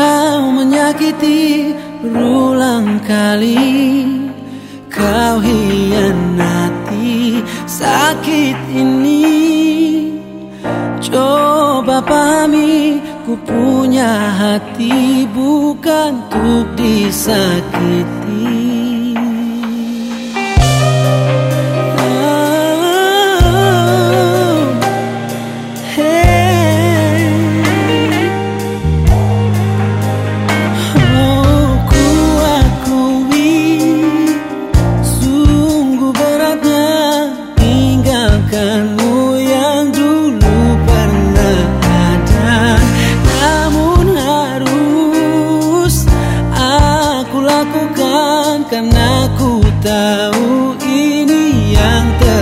Kau menyakiti berulang kali. Kau hianati sakit ini. Coba pahami ku punya hati bukan untuk disakiti. tahu ini yang terjadi